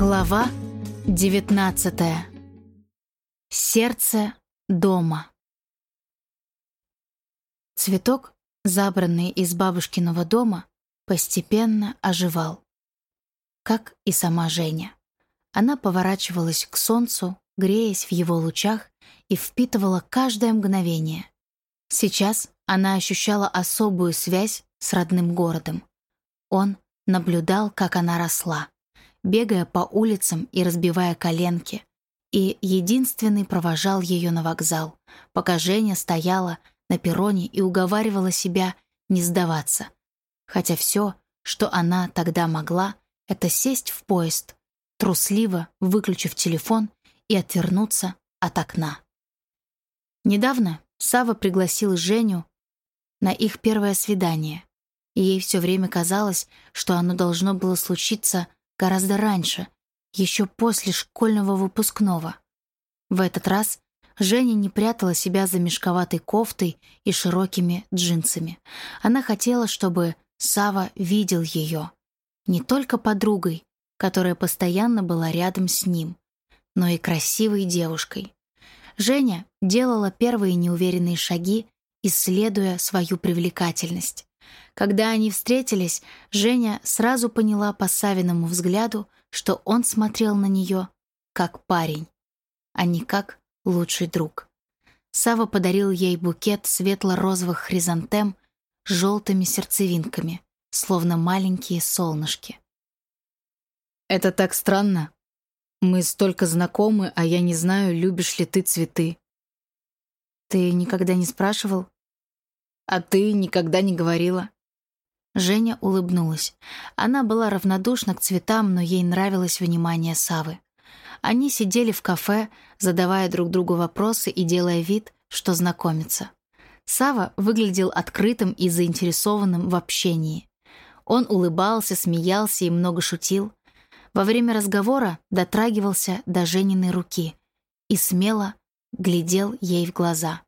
Глава 19. Сердце дома. Цветок, забранный из бабушкиного дома, постепенно оживал. Как и сама Женя. Она поворачивалась к солнцу, греясь в его лучах и впитывала каждое мгновение. Сейчас она ощущала особую связь с родным городом. Он наблюдал, как она росла бегая по улицам и разбивая коленки. И единственный провожал ее на вокзал, пока Женя стояла на перроне и уговаривала себя не сдаваться. Хотя все, что она тогда могла, это сесть в поезд, трусливо выключив телефон и отвернуться от окна. Недавно Сава пригласил Женю на их первое свидание, и ей все время казалось, что оно должно было случиться гораздо раньше, еще после школьного выпускного. В этот раз Женя не прятала себя за мешковатой кофтой и широкими джинсами. Она хотела, чтобы Сава видел ее. Не только подругой, которая постоянно была рядом с ним, но и красивой девушкой. Женя делала первые неуверенные шаги, исследуя свою привлекательность. Когда они встретились, Женя сразу поняла по Савиному взгляду, что он смотрел на нее как парень, а не как лучший друг. Сава подарил ей букет светло-розовых хризантем с желтыми сердцевинками, словно маленькие солнышки. «Это так странно. Мы столько знакомы, а я не знаю, любишь ли ты цветы». «Ты никогда не спрашивал?» «А ты никогда не говорила». Женя улыбнулась. Она была равнодушна к цветам, но ей нравилось внимание Савы. Они сидели в кафе, задавая друг другу вопросы и делая вид, что знакомятся. Сава выглядел открытым и заинтересованным в общении. Он улыбался, смеялся и много шутил. Во время разговора дотрагивался до Жениной руки и смело глядел ей в глаза.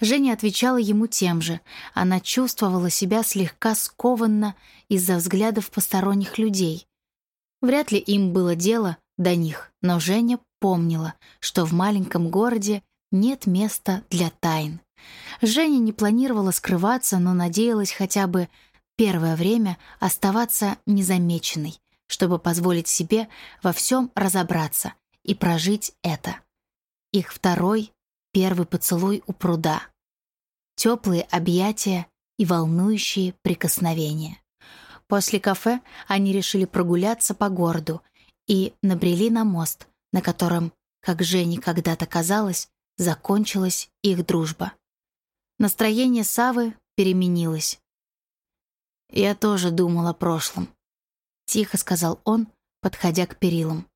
Женя отвечала ему тем же. Она чувствовала себя слегка скованно из-за взглядов посторонних людей. Вряд ли им было дело до них, но Женя помнила, что в маленьком городе нет места для тайн. Женя не планировала скрываться, но надеялась хотя бы первое время оставаться незамеченной, чтобы позволить себе во всем разобраться и прожить это. Их второй Первый поцелуй у пруда. Теплые объятия и волнующие прикосновения. После кафе они решили прогуляться по городу и набрели на мост, на котором, как Жене когда-то казалось, закончилась их дружба. Настроение Савы переменилось. «Я тоже думал о прошлом», — тихо сказал он, подходя к перилам.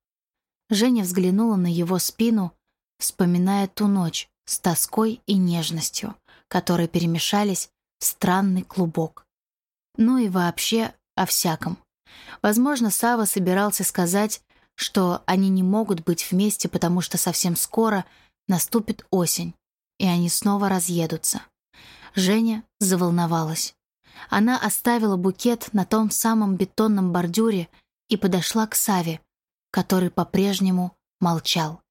Женя взглянула на его спину, вспоминая ту ночь с тоской и нежностью, которые перемешались в странный клубок. Ну и вообще о всяком. Возможно, Сава собирался сказать, что они не могут быть вместе, потому что совсем скоро наступит осень, и они снова разъедутся. Женя заволновалась. Она оставила букет на том самом бетонном бордюре и подошла к Саве, который по-прежнему молчал.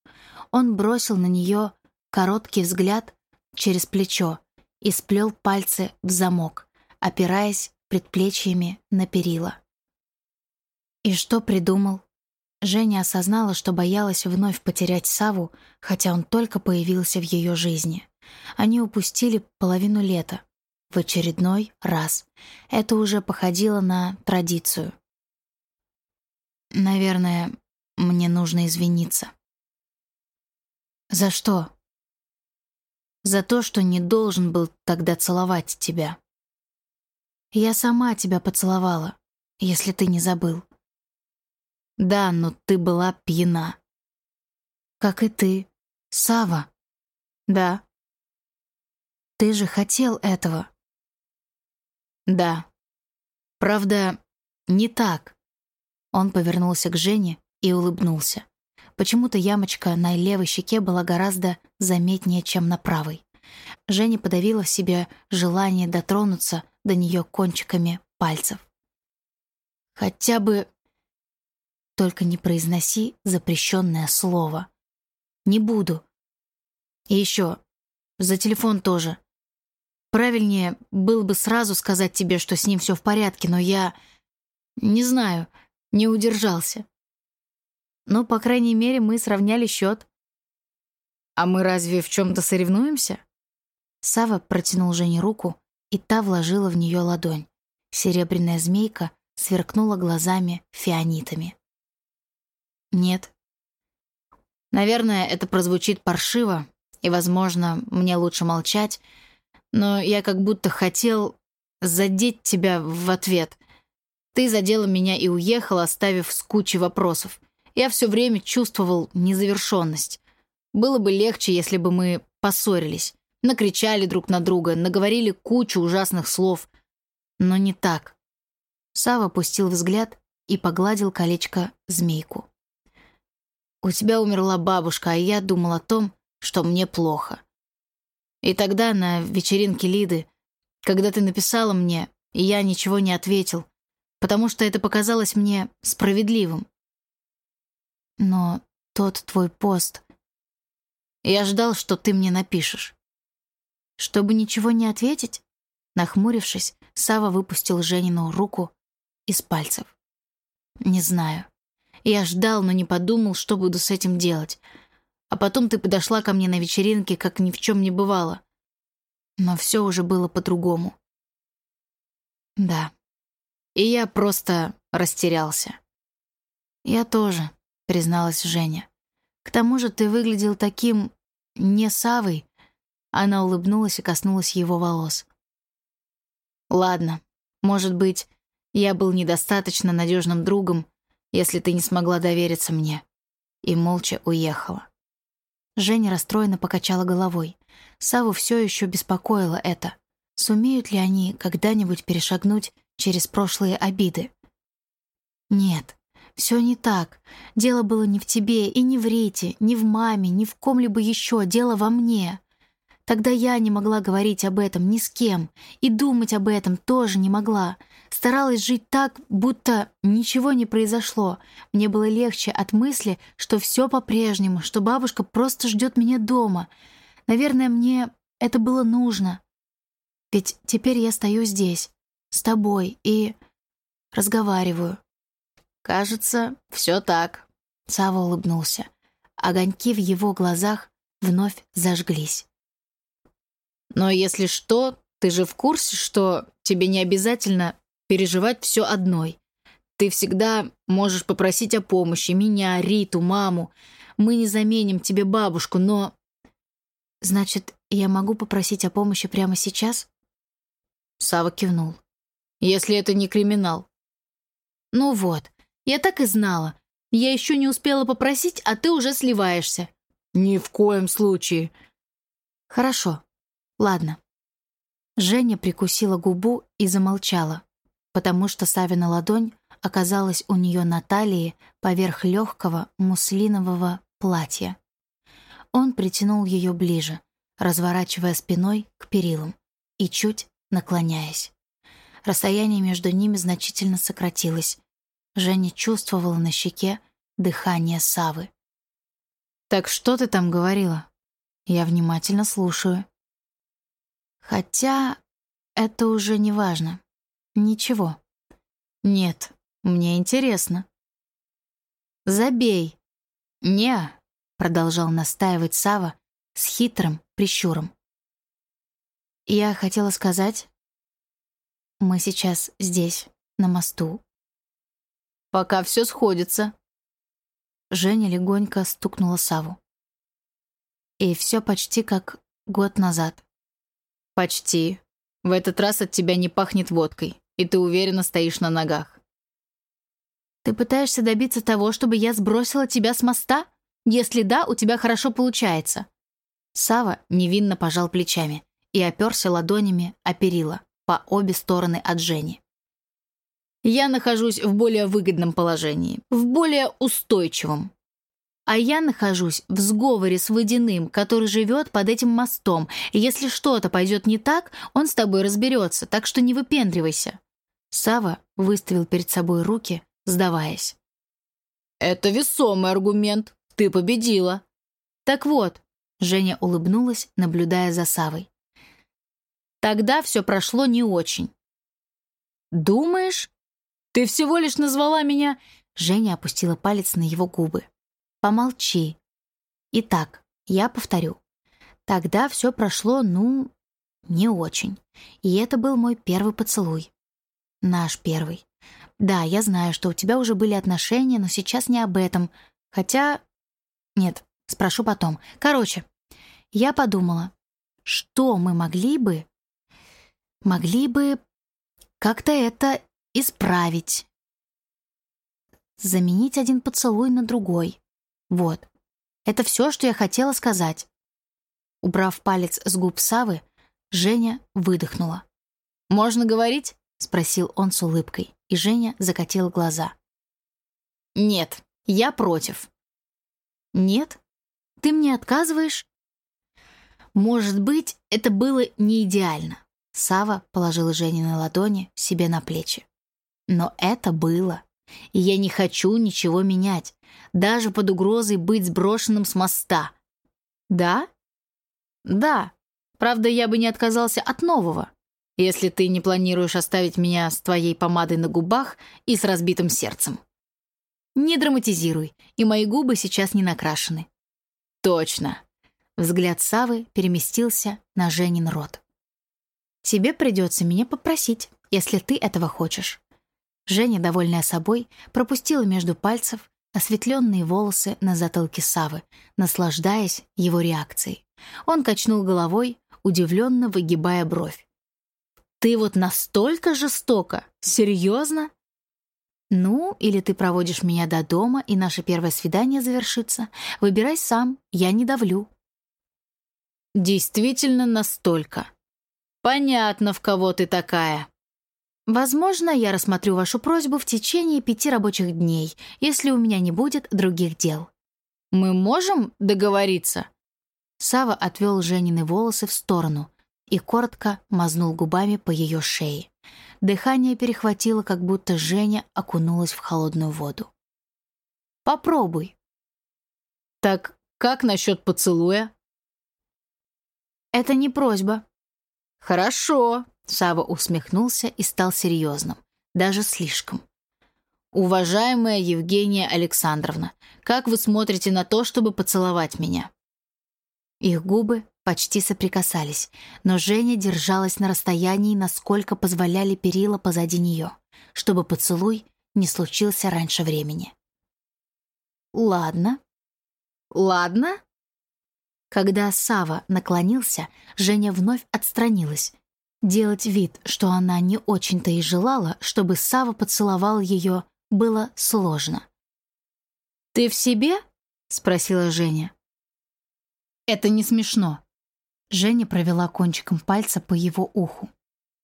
Он бросил на нее короткий взгляд через плечо и сплел пальцы в замок, опираясь предплечьями на перила. И что придумал? Женя осознала, что боялась вновь потерять Саву, хотя он только появился в ее жизни. Они упустили половину лета. В очередной раз. Это уже походило на традицию. Наверное, мне нужно извиниться. За что? За то, что не должен был тогда целовать тебя. Я сама тебя поцеловала, если ты не забыл. Да, но ты была пьяна. Как и ты, Сава. Да. Ты же хотел этого. Да. Правда, не так. Он повернулся к Жене и улыбнулся. Почему-то ямочка на левой щеке была гораздо заметнее, чем на правой. Женя подавила в себе желание дотронуться до нее кончиками пальцев. «Хотя бы Только не произноси запрещенное слово. Не буду. И еще, за телефон тоже. Правильнее было бы сразу сказать тебе, что с ним все в порядке, но я... Не знаю, не удержался. Но, по крайней мере, мы сравняли счет. А мы разве в чем-то соревнуемся? Сава протянул Жене руку, и та вложила в нее ладонь. Серебряная змейка сверкнула глазами фианитами. Нет. Наверное, это прозвучит паршиво, и, возможно, мне лучше молчать, но я как будто хотел задеть тебя в ответ. Ты задела меня и уехала, оставив с кучей вопросов. Я все время чувствовал незавершенность. Было бы легче, если бы мы поссорились, накричали друг на друга, наговорили кучу ужасных слов. Но не так. Сава опустил взгляд и погладил колечко змейку. У тебя умерла бабушка, а я думал о том, что мне плохо. И тогда на вечеринке Лиды, когда ты написала мне, я ничего не ответил, потому что это показалось мне справедливым. Но тот твой пост... Я ждал, что ты мне напишешь. Чтобы ничего не ответить, нахмурившись, Сава выпустил Женину руку из пальцев. Не знаю. Я ждал, но не подумал, что буду с этим делать. А потом ты подошла ко мне на вечеринке, как ни в чем не бывало. Но все уже было по-другому. Да. И я просто растерялся. Я тоже, призналась Женя. К тому же ты выглядел таким... не Савой. Она улыбнулась и коснулась его волос. Ладно, может быть, я был недостаточно надежным другом, если ты не смогла довериться мне». И молча уехала. Женя расстроенно покачала головой. Саву все еще беспокоило это. Сумеют ли они когда-нибудь перешагнуть через прошлые обиды? Нет, все не так. Дело было не в тебе и не в Рите, не в маме, ни в ком-либо еще. Дело во мне. Тогда я не могла говорить об этом ни с кем, и думать об этом тоже не могла. Старалась жить так, будто ничего не произошло. Мне было легче от мысли, что все по-прежнему, что бабушка просто ждет меня дома. Наверное, мне это было нужно. Ведь теперь я стою здесь, с тобой, и разговариваю. «Кажется, все так», — Сава улыбнулся. Огоньки в его глазах вновь зажглись. Но если что, ты же в курсе, что тебе не обязательно переживать все одной. Ты всегда можешь попросить о помощи меня, Риту, маму. Мы не заменим тебе бабушку, но... Значит, я могу попросить о помощи прямо сейчас? Сава кивнул. Если это не криминал. Ну вот, я так и знала. Я еще не успела попросить, а ты уже сливаешься. Ни в коем случае. Хорошо, Ладно. Женя прикусила губу и замолчала, потому что Савина ладонь оказалась у нее на талии поверх легкого муслинового платья. Он притянул ее ближе, разворачивая спиной к перилам и чуть наклоняясь. Расстояние между ними значительно сократилось. Женя чувствовала на щеке дыхание Савы. «Так что ты там говорила?» «Я внимательно слушаю». Хотя это уже не важно. Ничего. Нет, мне интересно. Забей. Не, продолжал настаивать Сава с хитрым прищуром. Я хотела сказать, мы сейчас здесь, на мосту. Пока все сходится. Женя легонько стукнула Саву. И все почти как год назад. «Почти. В этот раз от тебя не пахнет водкой, и ты уверенно стоишь на ногах». «Ты пытаешься добиться того, чтобы я сбросила тебя с моста? Если да, у тебя хорошо получается». Сава невинно пожал плечами и оперся ладонями о перила по обе стороны от Жени. «Я нахожусь в более выгодном положении, в более устойчивом. А я нахожусь в сговоре с Водяным, который живет под этим мостом, если что-то пойдет не так, он с тобой разберется, так что не выпендривайся». Сава выставил перед собой руки, сдаваясь. «Это весомый аргумент. Ты победила». «Так вот», — Женя улыбнулась, наблюдая за Савой. «Тогда все прошло не очень». «Думаешь? Ты всего лишь назвала меня...» Женя опустила палец на его губы. «Помолчи. Итак, я повторю. Тогда все прошло, ну, не очень. И это был мой первый поцелуй. Наш первый. Да, я знаю, что у тебя уже были отношения, но сейчас не об этом. Хотя... Нет, спрошу потом. Короче, я подумала, что мы могли бы... Могли бы как-то это исправить. Заменить один поцелуй на другой. Вот. Это все, что я хотела сказать. Убрав палец с губ Савы, Женя выдохнула. «Можно говорить?» — спросил он с улыбкой, и Женя закатила глаза. «Нет, я против». «Нет? Ты мне отказываешь?» «Может быть, это было не идеально». Сава положила Жене на ладони себе на плечи. «Но это было. И я не хочу ничего менять, даже под угрозой быть сброшенным с моста». «Да?» «Да. Правда, я бы не отказался от нового, если ты не планируешь оставить меня с твоей помадой на губах и с разбитым сердцем. Не драматизируй, и мои губы сейчас не накрашены». «Точно». Взгляд Савы переместился на Женин рот. «Тебе придется меня попросить, если ты этого хочешь». Женя, довольная собой, пропустила между пальцев осветленные волосы на затылке Савы, наслаждаясь его реакцией. Он качнул головой, удивленно выгибая бровь. «Ты вот настолько жестоко? Серьезно?» «Ну, или ты проводишь меня до дома, и наше первое свидание завершится. Выбирай сам, я не давлю». «Действительно настолько. Понятно, в кого ты такая». Возможно, я рассмотрю вашу просьбу в течение пяти рабочих дней, если у меня не будет других дел. Мы можем договориться? Сава отвел Женины волосы в сторону и коротко мазнул губами по ее шее. Дыхание перехватило, как будто Женя окунулась в холодную воду. «Попробуй». «Так как насчет поцелуя?» «Это не просьба». «Хорошо», Сава усмехнулся и стал серьезным. Даже слишком. «Уважаемая Евгения Александровна, как вы смотрите на то, чтобы поцеловать меня?» Их губы почти соприкасались, но Женя держалась на расстоянии, насколько позволяли перила позади нее, чтобы поцелуй не случился раньше времени. «Ладно». «Ладно?» Когда Сава наклонился, Женя вновь отстранилась, Делать вид, что она не очень-то и желала, чтобы Сава поцеловал ее, было сложно. «Ты в себе?» — спросила Женя. «Это не смешно». Женя провела кончиком пальца по его уху.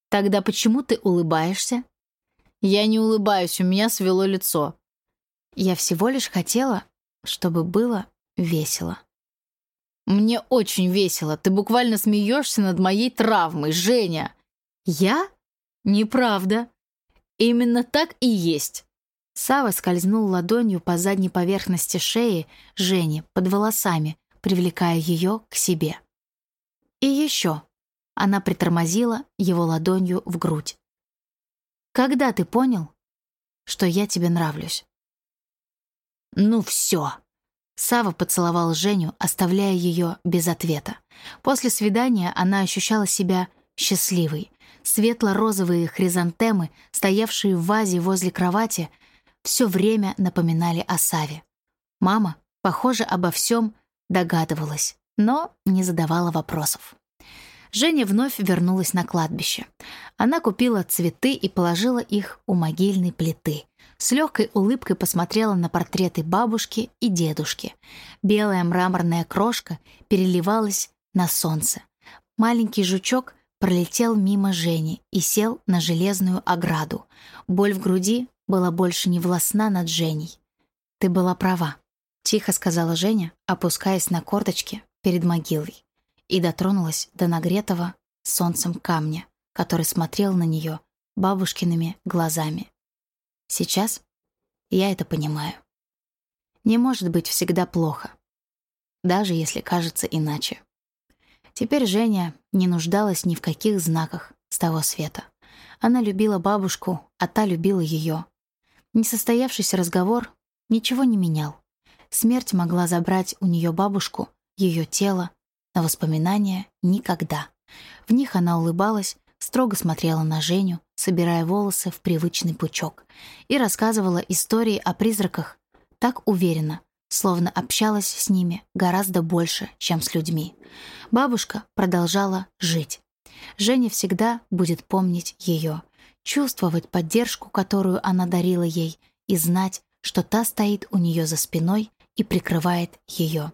«Тогда почему ты улыбаешься?» «Я не улыбаюсь, у меня свело лицо». «Я всего лишь хотела, чтобы было весело». «Мне очень весело. Ты буквально смеешься над моей травмой, Женя». «Я? Неправда». «Именно так и есть». Сава скользнул ладонью по задней поверхности шеи Жени под волосами, привлекая ее к себе. «И еще». Она притормозила его ладонью в грудь. «Когда ты понял, что я тебе нравлюсь?» «Ну все», Сава поцеловал Женю, оставляя ее без ответа. После свидания она ощущала себя счастливой. Светло-розовые хризантемы, стоявшие в вазе возле кровати, все время напоминали о Саве. Мама, похоже, обо всем догадывалась, но не задавала вопросов. Женя вновь вернулась на кладбище. Она купила цветы и положила их у могильной плиты. С легкой улыбкой посмотрела на портреты бабушки и дедушки. Белая мраморная крошка переливалась на солнце. Маленький жучок пролетел мимо Жени и сел на железную ограду. Боль в груди была больше не властна над Женей. «Ты была права», — тихо сказала Женя, опускаясь на корточки перед могилой, и дотронулась до нагретого солнцем камня, который смотрел на нее бабушкиными глазами. Сейчас я это понимаю. не может быть всегда плохо, даже если кажется иначе. Теперь Женя не нуждалась ни в каких знаках с того света. Она любила бабушку, а та любила ее. Несостоявшийся разговор ничего не менял. Смерть могла забрать у нее бабушку, ее тело, но воспоминания — никогда. В них она улыбалась, строго смотрела на Женю, собирая волосы в привычный пучок, и рассказывала истории о призраках так уверенно, словно общалась с ними гораздо больше, чем с людьми. Бабушка продолжала жить. Женя всегда будет помнить ее, чувствовать поддержку, которую она дарила ей, и знать, что та стоит у нее за спиной и прикрывает ее.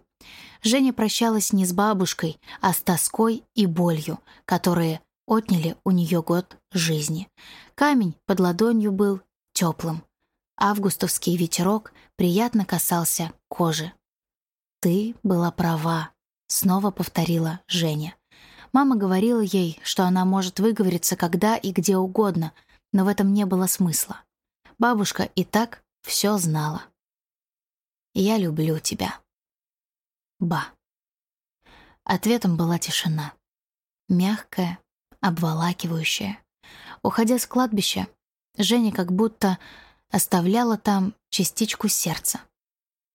Женя прощалась не с бабушкой, а с тоской и болью, которые отняли у нее год жизни. Камень под ладонью был теплым. Августовский ветерок приятно касался кожи. «Ты была права», — снова повторила Женя. Мама говорила ей, что она может выговориться когда и где угодно, но в этом не было смысла. Бабушка и так все знала. «Я люблю тебя». Ба. Ответом была тишина. Мягкая, обволакивающая. Уходя с кладбища, Женя как будто оставляла там частичку сердца.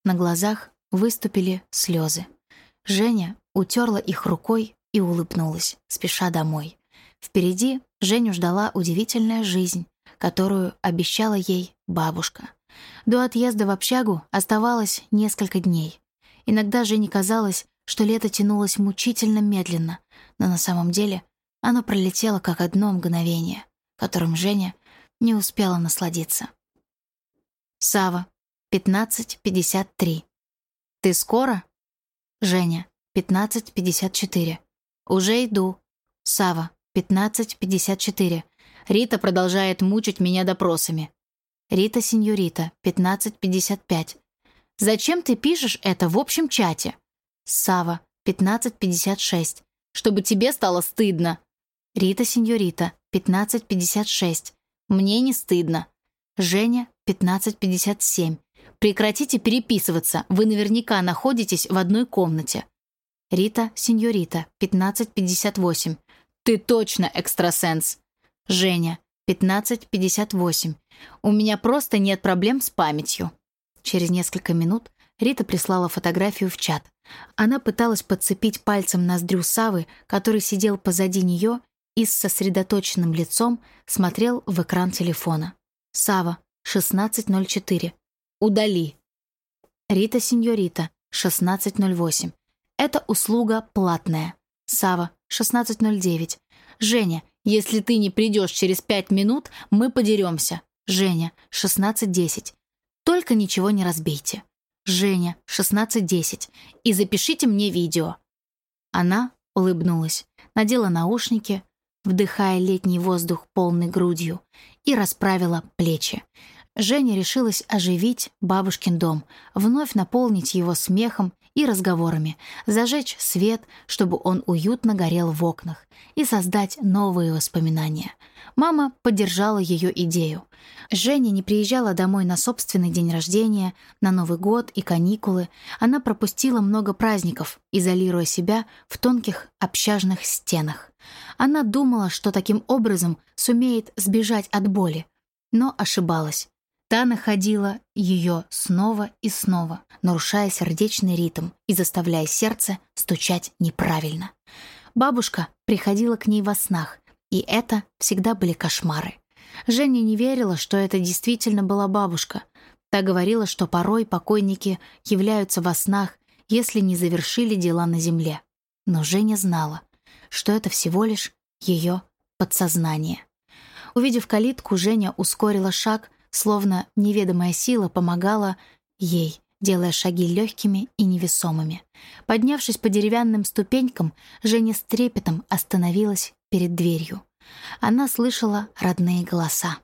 На глазах выступили слезы. Женя утерла их рукой и улыбнулась, спеша домой. Впереди Женю ждала удивительная жизнь, которую обещала ей бабушка. До отъезда в общагу оставалось несколько дней. Иногда Жене казалось, что лето тянулось мучительно медленно, но на самом деле оно пролетело как одно мгновение, которым Женя не успела насладиться. Сава, 15.53. «Ты скоро?» Женя, 15.54. «Уже иду». Сава, 15.54. Рита продолжает мучить меня допросами. Рита Синьорита, 15.55. «Зачем ты пишешь это в общем чате?» Сава, 15.56. «Чтобы тебе стало стыдно». Рита Синьорита, 15.56. «Мне не стыдно». Женя, 15.57. Прекратите переписываться, вы наверняка находитесь в одной комнате. Рита, сеньорита, 15.58. Ты точно экстрасенс. Женя, 15.58. У меня просто нет проблем с памятью. Через несколько минут Рита прислала фотографию в чат. Она пыталась подцепить пальцем ноздрю Савы, который сидел позади нее и с сосредоточенным лицом смотрел в экран телефона. Сава, 16.04. Удали. Рита Синьорита, 16.08. Это услуга платная. Сава, 16.09. Женя, если ты не придешь через 5 минут, мы подеремся. Женя, 16.10. Только ничего не разбейте. Женя, 16.10. И запишите мне видео. Она улыбнулась, надела наушники, вдыхая летний воздух полной грудью, и расправила плечи. Женя решилась оживить бабушкин дом, вновь наполнить его смехом и разговорами, зажечь свет, чтобы он уютно горел в окнах, и создать новые воспоминания. Мама поддержала ее идею. Женя не приезжала домой на собственный день рождения, на Новый год и каникулы. Она пропустила много праздников, изолируя себя в тонких общажных стенах. Она думала, что таким образом сумеет сбежать от боли, но ошибалась. Та находила ее снова и снова, нарушая сердечный ритм и заставляя сердце стучать неправильно. Бабушка приходила к ней во снах, и это всегда были кошмары. Женя не верила, что это действительно была бабушка. Та говорила, что порой покойники являются во снах, если не завершили дела на земле. Но Женя знала, что это всего лишь ее подсознание. Увидев калитку, Женя ускорила шаг, словно неведомая сила помогала ей, делая шаги легкими и невесомыми. Поднявшись по деревянным ступенькам, Женя с трепетом остановилась перед дверью. Она слышала родные голоса.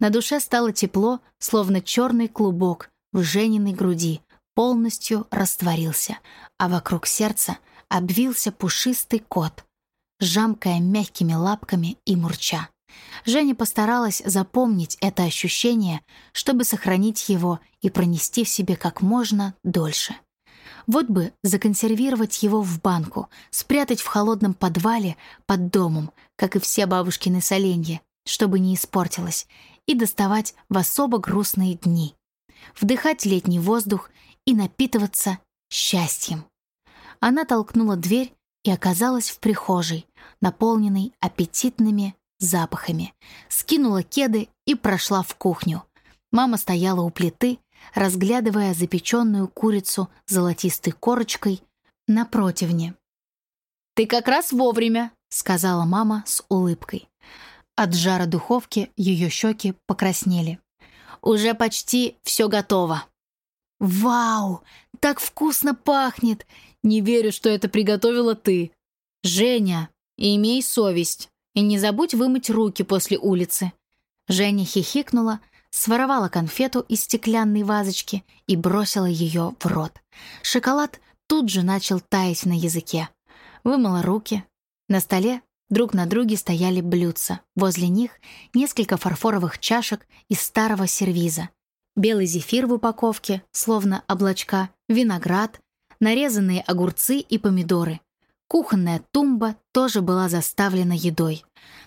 На душе стало тепло, словно черный клубок в Жениной груди полностью растворился, а вокруг сердца обвился пушистый кот, жамкая мягкими лапками и мурча. Женя постаралась запомнить это ощущение, чтобы сохранить его и пронести в себе как можно дольше. Вот бы законсервировать его в банку, спрятать в холодном подвале под домом, как и все бабушкины соленья, чтобы не испортилось, и доставать в особо грустные дни. Вдыхать летний воздух и напитываться счастьем. Она толкнула дверь и оказалась в прихожей, наполненной аппетитными запахами. Скинула кеды и прошла в кухню. Мама стояла у плиты, разглядывая запеченную курицу золотистой корочкой на противне. «Ты как раз вовремя», — сказала мама с улыбкой. От жара духовки ее щеки покраснели. «Уже почти все готово». «Вау! Так вкусно пахнет! Не верю, что это приготовила ты. Женя, имей совесть и не забудь вымыть руки после улицы». Женя хихикнула, своровала конфету из стеклянной вазочки и бросила ее в рот. Шоколад тут же начал таять на языке. Вымыла руки. На столе друг на друге стояли блюдца. Возле них несколько фарфоровых чашек из старого сервиза. Белый зефир в упаковке, словно облачка, виноград, нарезанные огурцы и помидоры. Кухонная тумба тоже была заставлена едой.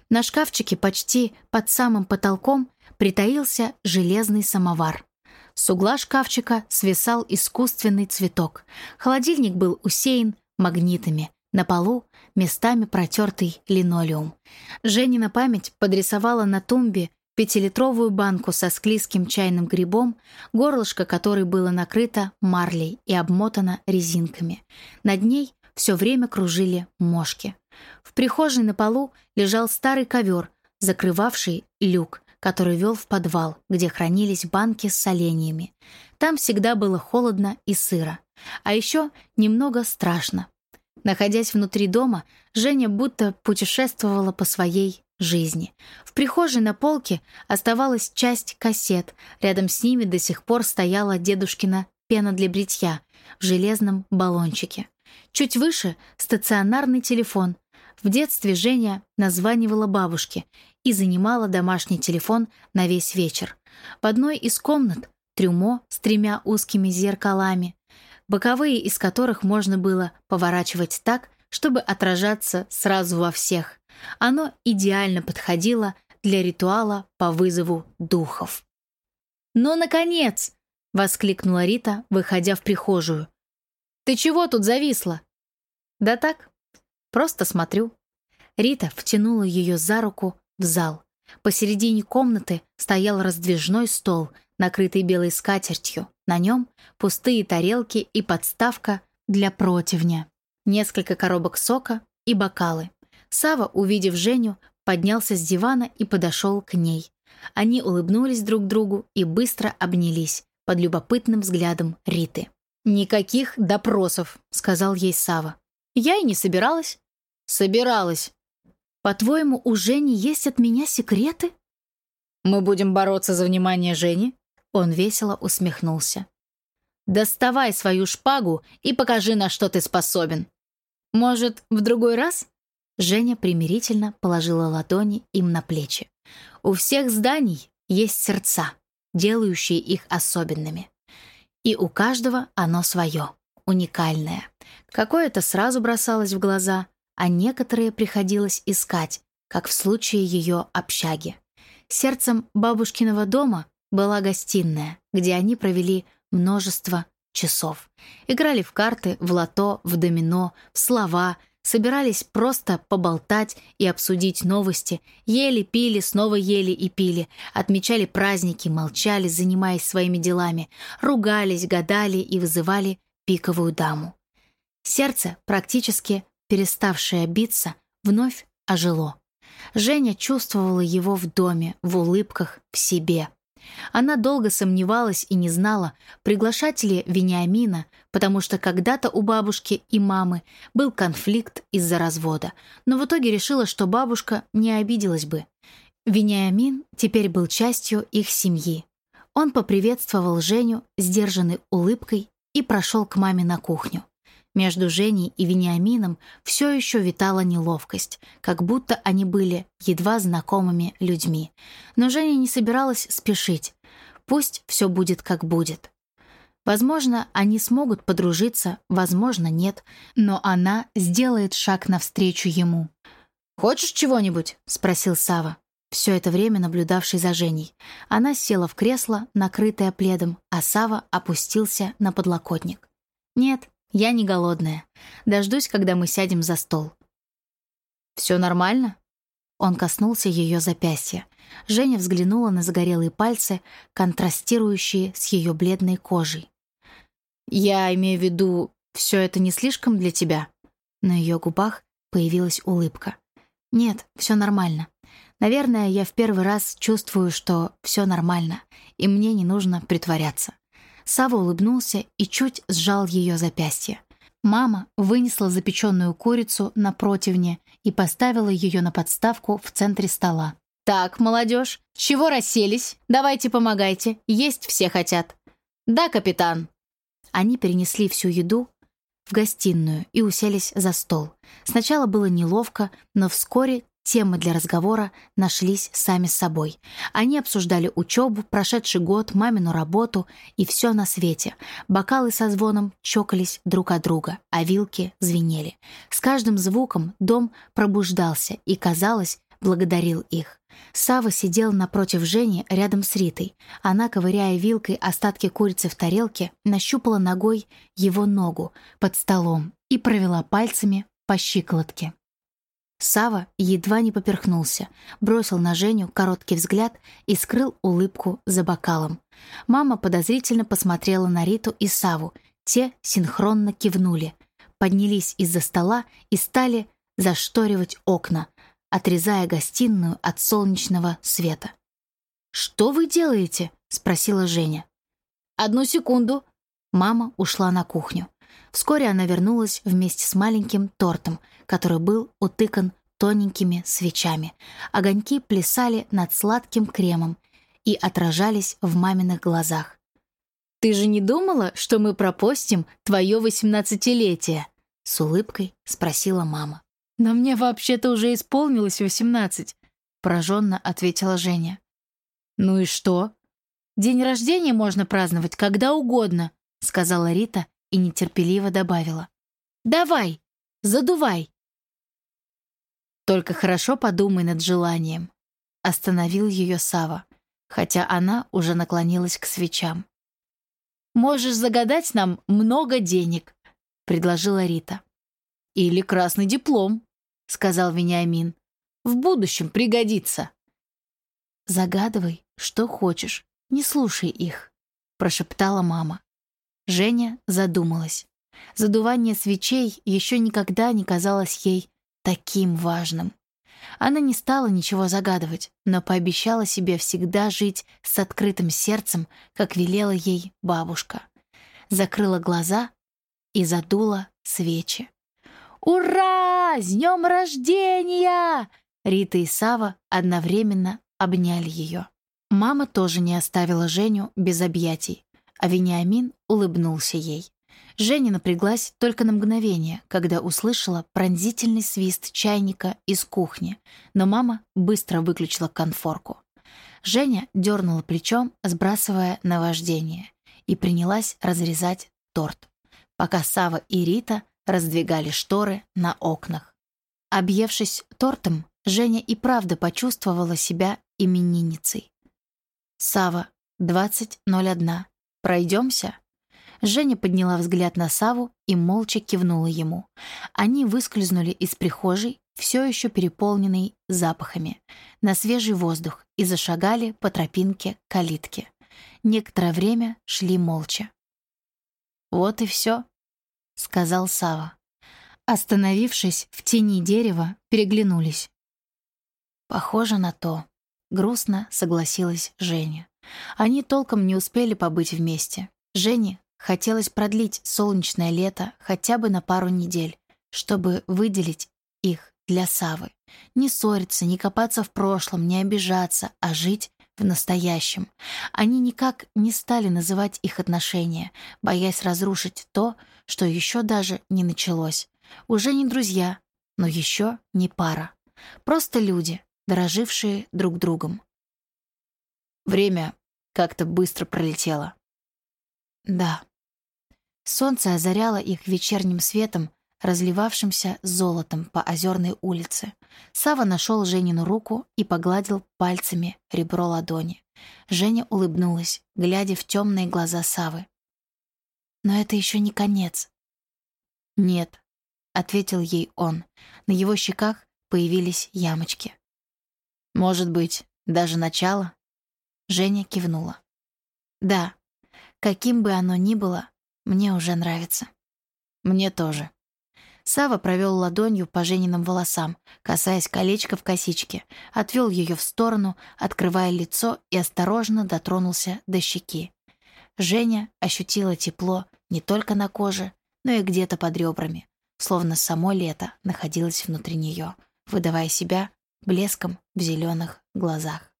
На шкафчике почти под самым потолком притаился железный самовар. С угла шкафчика свисал искусственный цветок. Холодильник был усеян магнитами. На полу местами протертый линолеум. Женина память подрисовала на тумбе пятилитровую банку со склизким чайным грибом, горлышко которой было накрыто марлей и обмотано резинками. Над ней все время кружили мошки. В прихожей на полу лежал старый ковер, закрывавший люк, который вел в подвал, где хранились банки с соленьями. Там всегда было холодно и сыро. А еще немного страшно. Находясь внутри дома, Женя будто путешествовала по своей жизни. В прихожей на полке оставалась часть кассет. Рядом с ними до сих пор стояла дедушкина пена для бритья в железном баллончике. Чуть выше — стационарный телефон. В детстве Женя названивала бабушке и занимала домашний телефон на весь вечер. В одной из комнат — трюмо с тремя узкими зеркалами, боковые из которых можно было поворачивать так, чтобы отражаться сразу во всех. Оно идеально подходило для ритуала по вызову духов. «Ну, наконец!» — воскликнула Рита, выходя в прихожую. «Ты чего тут зависла?» «Да так, просто смотрю». Рита втянула ее за руку в зал. Посередине комнаты стоял раздвижной стол, накрытый белой скатертью. На нем пустые тарелки и подставка для противня, несколько коробок сока и бокалы. Сава, увидев Женю, поднялся с дивана и подошел к ней. Они улыбнулись друг другу и быстро обнялись под любопытным взглядом Риты. «Никаких допросов», — сказал ей Сава. «Я и не собиралась». «Собиралась», по-твоему, у Жени есть от меня секреты? Мы будем бороться за внимание Жени? Он весело усмехнулся. Доставай свою шпагу и покажи, на что ты способен. Может, в другой раз? Женя примирительно положила ладони им на плечи. У всех зданий есть сердца, делающие их особенными. И у каждого оно свое, уникальное. Какое-то сразу бросалось в глаза, а некоторые приходилось искать, как в случае ее общаги. Сердцем бабушкиного дома была гостиная, где они провели множество часов. Играли в карты, в лото, в домино, в слова, собирались просто поболтать и обсудить новости, ели, пили, снова ели и пили, отмечали праздники, молчали, занимаясь своими делами, ругались, гадали и вызывали пиковую даму. Сердце практически переставшее биться, вновь ожило. Женя чувствовала его в доме, в улыбках, в себе. Она долго сомневалась и не знала, приглашать ли Вениамина, потому что когда-то у бабушки и мамы был конфликт из-за развода, но в итоге решила, что бабушка не обиделась бы. Вениамин теперь был частью их семьи. Он поприветствовал Женю сдержанной улыбкой и прошел к маме на кухню. Между Женей и Вениамином все еще витала неловкость, как будто они были едва знакомыми людьми. Но Женя не собиралась спешить. Пусть все будет как будет. Возможно, они смогут подружиться, возможно, нет, но она сделает шаг навстречу ему. «Хочешь чего-нибудь?» — спросил Сава, все это время наблюдавший за Женей. Она села в кресло, накрытое пледом, а Сава опустился на подлокотник. «Нет, я не голодная. Дождусь, когда мы сядем за стол». «Все нормально?» Он коснулся ее запястья. Женя взглянула на загорелые пальцы, контрастирующие с ее бледной кожей. «Я имею в виду, все это не слишком для тебя?» На ее губах появилась улыбка. «Нет, все нормально. Наверное, я в первый раз чувствую, что все нормально, и мне не нужно притворяться». Сава улыбнулся и чуть сжал ее запястье. Мама вынесла запеченную курицу на противне и поставила ее на подставку в центре стола. «Так, молодежь, чего расселись? Давайте помогайте, есть все хотят». «Да, капитан», они перенесли всю еду в гостиную и уселись за стол. Сначала было неловко, но вскоре темы для разговора нашлись сами с собой. Они обсуждали учебу, прошедший год, мамину работу и все на свете. Бокалы со звоном чокались друг от друга, а вилки звенели. С каждым звуком дом пробуждался и, казалось, благодарил их. Сава сидел напротив Жени рядом с Ритой. Она, ковыряя вилкой остатки курицы в тарелке, нащупала ногой его ногу под столом и провела пальцами по щиколотке. Сава едва не поперхнулся, бросил на Женю короткий взгляд и скрыл улыбку за бокалом. Мама подозрительно посмотрела на Риту и Саву. Те синхронно кивнули, поднялись из-за стола и стали зашторивать окна, отрезая гостиную от солнечного света. «Что вы делаете?» — спросила Женя. «Одну секунду». Мама ушла на кухню. Вскоре она вернулась вместе с маленьким тортом, который был утыкан тоненькими свечами. Огоньки плясали над сладким кремом и отражались в маминых глазах. «Ты же не думала, что мы пропустим твое восемнадцатилетие?» — с улыбкой спросила мама. «Но мне вообще-то уже исполнилось восемнадцать», — пораженно ответила Женя. «Ну и что? День рождения можно праздновать когда угодно», — сказала Рита и нетерпеливо добавила. «Давай, задувай». «Только хорошо подумай над желанием», — остановил ее Сава, хотя она уже наклонилась к свечам. «Можешь загадать нам много денег», — предложила Рита. «Или красный диплом», — сказал Вениамин. «В будущем пригодится». «Загадывай, что хочешь, не слушай их», — прошептала мама. Женя задумалась. Задувание свечей еще никогда не казалось ей таким важным. Она не стала ничего загадывать, но пообещала себе всегда жить с открытым сердцем, как велела ей бабушка. Закрыла глаза и задула свечи. «Ура! С днем рождения!» Рита и Сава одновременно обняли ее. Мама тоже не оставила Женю без объятий, а Вениамин улыбнулся ей. Женя напряглась только на мгновение, когда услышала пронзительный свист чайника из кухни, но мама быстро выключила конфорку. Женя дернула плечом, сбрасывая наваждение, и принялась разрезать торт, пока Сава и Рита раздвигали шторы на окнах. Объевшись тортом, Женя и правда почувствовала себя именинницей. «Сава, 20.01. Пройдемся?» Женя подняла взгляд на Саву и молча кивнула ему. Они выскользнули из прихожей, все еще переполненной запахами, на свежий воздух и зашагали по тропинке калитки. Некоторое время шли молча. «Вот и все», — сказал Сава. Остановившись в тени дерева, переглянулись. «Похоже на то», — грустно согласилась Женя. Они толком не успели побыть вместе. Жене хотелось продлить солнечное лето хотя бы на пару недель, чтобы выделить их для Савы. Не ссориться, не копаться в прошлом, не обижаться, а жить в настоящем. Они никак не стали называть их отношения, боясь разрушить то, что еще даже не началось. Уже не друзья, но еще не пара. Просто люди, дорожившие друг другом. Время как-то быстро пролетело. Да. Солнце озаряло их вечерним светом, разливавшимся золотом по озерной улице. Сава нашел Женину руку и погладил пальцами ребро ладони. Женя улыбнулась, глядя в темные глаза Савы. «Но это еще не конец». «Нет», — ответил ей он. На его щеках появились ямочки. «Может быть, даже начало?» Женя кивнула. «Да, каким бы оно ни было, мне уже нравится». «Мне тоже». Сава провел ладонью по Жениным волосам, касаясь колечка в косичке, отвел ее в сторону, открывая лицо и осторожно дотронулся до щеки. Женя ощутила тепло не только на коже, но и где-то под ребрами, словно само лето находилось внутри нее, выдавая себя блеском в зеленых глазах.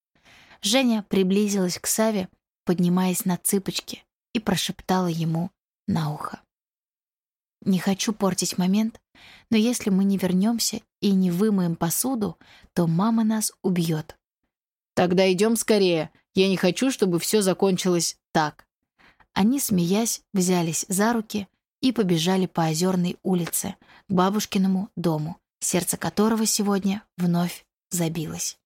Женя приблизилась к Саве, поднимаясь на цыпочки, и прошептала ему на ухо. Не хочу портить момент, но если мы не вернемся и не вымоем посуду, то мама нас убьет. Тогда идем скорее. Я не хочу, чтобы все закончилось так. Они, смеясь, взялись за руки и побежали по озерной улице к бабушкиному дому, сердце которого сегодня вновь забилось.